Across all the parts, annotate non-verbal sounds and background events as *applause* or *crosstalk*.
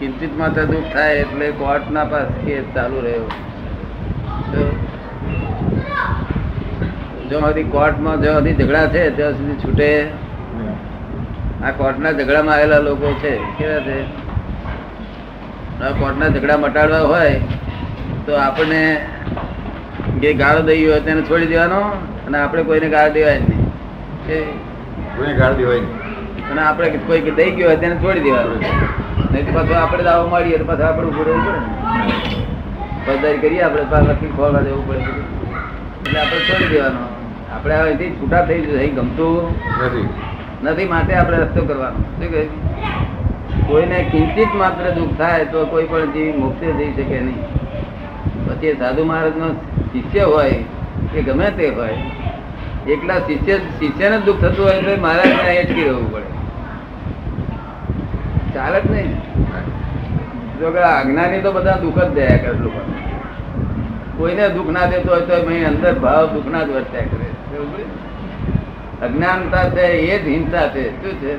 કિંચિત માત્ર દુઃખ થાય એટલે કોર્ટના પાસ કેસ ચાલુ રહ્યો. જો સુધી કોર્ટમાં જો સુધી ઝઘડા છે ત્યાં સુધી છૂટે. આ કોર્ટના ઝઘડામાં આવેલા લોકો છે કેવા છે? કોર્ટના ઝઘડા મટાડવા હોય તો આપણને જે ગાળો દઈ હોય તેને છોડી દેવાનો અને આપણે કોઈને ગાળ દેવાય નહીં. કોઈને ગાળ દેવાય નહીં. અને આપણે કોઈ દઈ ગયો હોય તેને છોડી દેવાનું. નહીં તો પાછું આપણે દાવો મળીએ પાછું આપણે ઉભું રહેવું પડે પદારી કરીએ આપણે પાછું લખી ખોલવા દેવું પડે એટલે આપણે છોડી દેવાનો. આપણે અહીંથી છૂટા થઈ જશે અહીં ગમતું નથી. નથી માટે આપણે રસ્તો કરવાનો. શું કહે? કોઈને કિંચિત માત્ર દુઃખ થાય તો કોઈ પણ જીવ મોક્ષે જઈ શકે નહીં. પછી સાધુ મહારાજનો શિષ્ય હોય કે ગમે તે હોય એકલા શિષ્ય શિષ્યને જ દુઃખ થતું હોય તો મહારાજને અટકી રહેવું પડે. ચાલે જ નહીં. જો કે અજ્ઞાની તો બધા દુઃખ જ દયા કરે લોકો કોઈને દુઃખ ના દેતો હોય તો એની અંદર ભાવ દુઃખના જ વર્ત્યા કરે? અજ્ઞાનતા છે એ જ હિંસા છે. શું છે?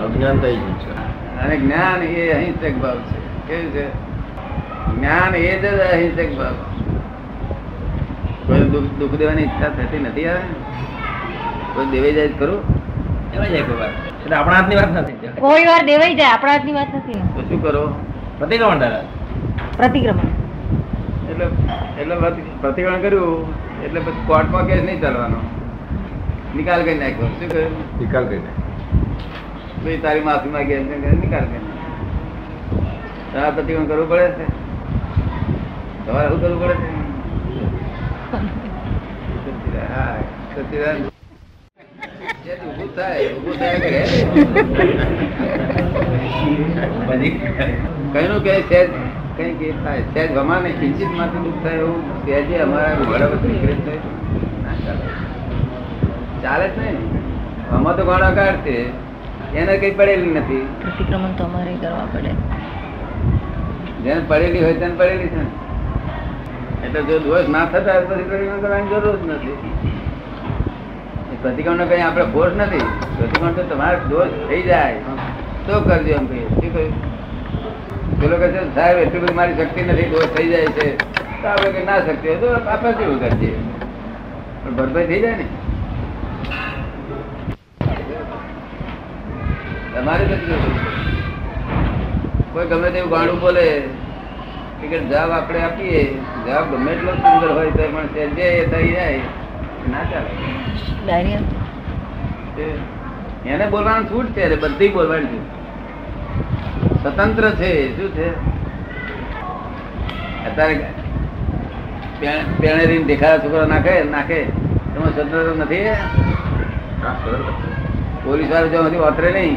અજ્ઞાનતા છે અને જ્ઞાન એ અહિંસક ભાવ છે. કેવું છે? જ્ઞાન એ જ અહિંસક ભાવ કોઈ દુઃખ દુઃખ દેવાની ઈચ્છા થતી નથી આવે કોઈ દેવી જાય ખરું એમાં જાય કોઈ વાર. એટલે આપણા હાથની વાત નથી કોઈ વાર દેવાઈ જાય આપણા હાથની વાત નથી તો શું કરો? પ્રતિક્રમણ દાદા પ્રતિક્રમણ. એટલે એટલે પ્રતિક્રમણ કર્યું એટલે પછી કોર્ટમાં કેસ નહીં ચાલવાનો? નિકાલ કરી નાખ્યો. શું કર્યું? નિકાલ કરીને ભાઈ તારી માફી માંગી એમ નિકાલ કરી નાખ્યો. તમારે પ્રતિક્રમણ કરવું પડે છે? તમારે શું કરવું પડે છે? *laughs* હા સચિદાનંદ. થાય કઈનું કે સહેજ કઈ કે થાય સહેજ ગમાને કિંચિતમાંથી દુઃખ થાય એવું સહેજે અમારા ઘોડા વચ્ચે નીકળે છે. ચાલે. જ નહીં. આમાં તો ગોળાકાર છે. એને કઈ પડેલી નથી. પ્રતિક્રમણ તો અમારે કરવા પડે. જેને પડેલી હોય તેને પડેલી છે ને. એટલે જો દોષ ના થતા હોય પ્રતિક્રમણ કરવાની જરૂર જ નથી. પ્રતિક્રમણ કઈ આપણે ફોર્સ નથી. પ્રતિક્રમણ તો તમારે દોષ થઈ જાય. તો કરજો એમ કહીએ. શું કહ્યું? પેલો કહે છે, સાહેબ, એટલી બધી મારી શક્તિ નથી, દોષ થઈ જાય છે. તો આપણે કે ના શક્તિ હોય તો આપણે કેવું કરીએ? પણ ભરપાઈ થઈ જાય ને? તમારે કોઈ ગમે તેવું ગાણું બોલે કે જવાબ આપણે આપીએ. જવાબ ગમે એટલો સુંદર હોય, તો પણ જે થઈ જાય ના ચાલે. એને બોલવાનું છૂટ છે એટલે બધી બોલવાની છૂટ સ્વતંત્ર છે શું છે? અત્યારે પેણેરી પેણેરીને દેખાડા છોકરો નાખે નાખે. તમે સ્વતંત્ર નથી પોલીસવાળા જો હજી વાતરે નહીં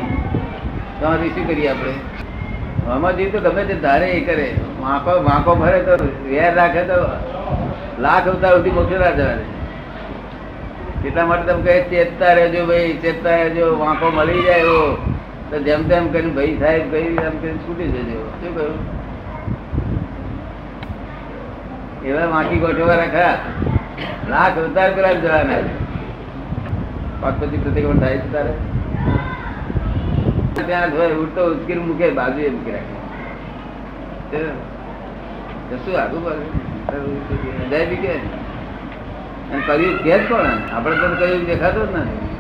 તો હજી શું કરીએ આપણે? આમાં જીવ તો ગમે તે ધારે એ કરે. વાંકો વાંકો ભરે તો વેર રાખે તો લાખ અવતાર સુધી મોકલી જવા દે એટલા માટે તમે કહે, ચેતતા રહેજો ભાઈ, ચેતતા રહેજો, વાંકો મળી જાય એવો. તો જેમ તેમ કરીને ભાઈ સાહેબ ભાઈ એમ કરીને છૂટી જજો. શું કહ્યું? એવા વાંકી ગોઠવા રાખા લાખ અવતાર પેલા જવાના પાર્વતી પ્રતિક્રમણ થાય છે તારે. ત્યાં જોઈ ઉડતો ઉચકીર મૂકે બાજુ એ મૂકી રાખે. શું આગું પાછું? બી કે. કર્યું કે જ કોણ આપણે તો કર્યું દેખાતો જ નથી.